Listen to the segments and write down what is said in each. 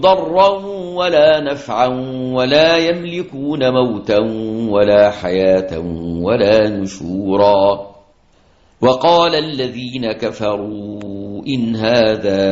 ضرا ولا نفعا ولا يملكون موتا ولا حياة ولا نشورا. وقال الذين كفروا إن هذا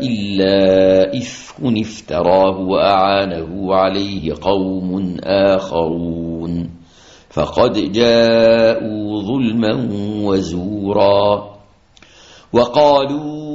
إلا إفك افتراه وأعانه عليه قوم آخرون. فقد جاءوا ظلما وزورا. وقالوا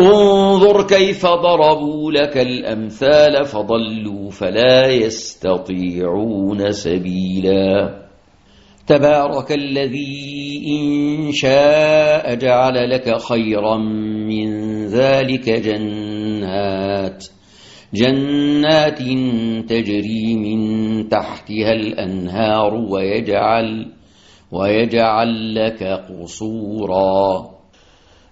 انظر كيف ضربوا لك الأمثال فضلوا فلا يستطيعون سبيلا. تبارك الذي إن شاء جعل لك خيرا من ذلك جنات جنات تجري من تحتها الأنهار ويجعل ويجعل لك قصورا.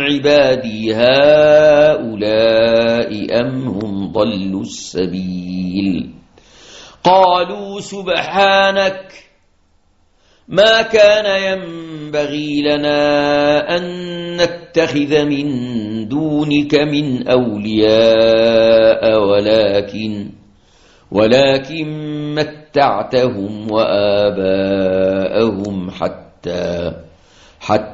عبادي هؤلاء أم هم ضلوا السبيل؟ قالوا سبحانك ما كان ينبغي لنا أن نتخذ من دونك من أولياء ولكن ولكن متعتهم وآباءهم حتى حتى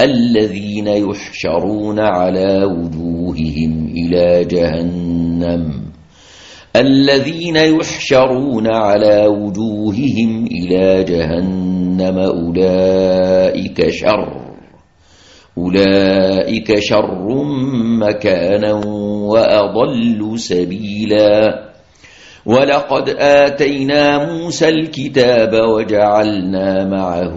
الذين يحشرون على وجوههم إلى جهنم. الذين يحشرون على وجوههم إلى جهنم أولئك شر أولئك شر مكانا وأضل سبيلاً. ولقد آتينا موسى الكتاب وجعلنا معه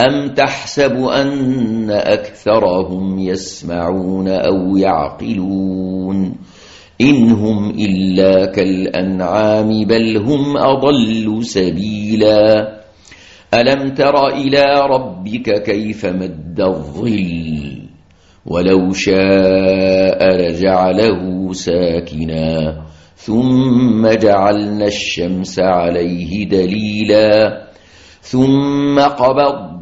أَمْ تَحْسَبُ أَنَّ أَكْثَرَهُمْ يَسْمَعُونَ أَوْ يَعْقِلُونَ؟ إنهم إلا كالأنعام بل هم أضل سبيلا. ألم تر إلى ربك كيف مد الظل؟ ولو شاء لجعله ساكنا. ثم جعلنا الشمس عليه دليلا. ثم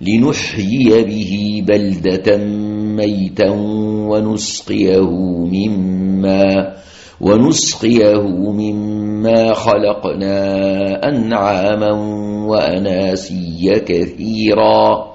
لنحيي به بلدة ميتا ونسقيه مما ونسقيه مما خلقنا أنعاما وأناسيا كثيرا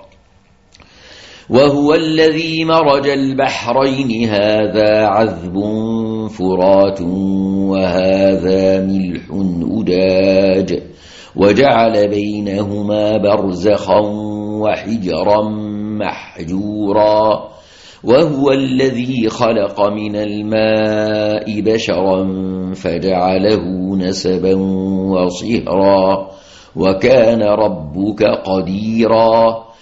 وهو الذي مرج البحرين. هذا عذب فرات وهذا ملح أداج. وجعل بينهما برزخا وحجرا محجورا. وهو الذي خلق من الماء بشرا فجعله نسبا وصهرا. وكان ربك قديرا.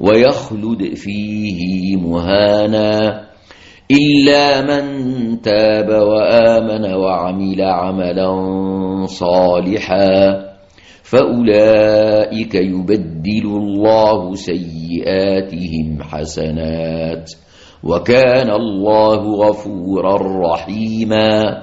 ويخلد فيه مهانا إلا من تاب وآمن وعمل عملا صالحا فأولئك يبدل الله سيئاتهم حسنات وكان الله غفورا رحيما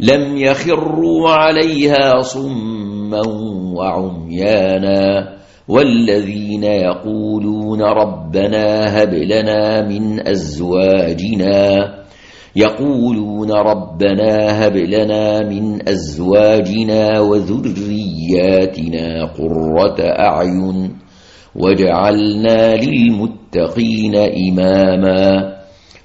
لم يخروا عليها صما وعميانا والذين يقولون ربنا هب لنا من أزواجنا يقولون ربنا هب لنا من أزواجنا وذرياتنا قرة أعين واجعلنا للمتقين إماماً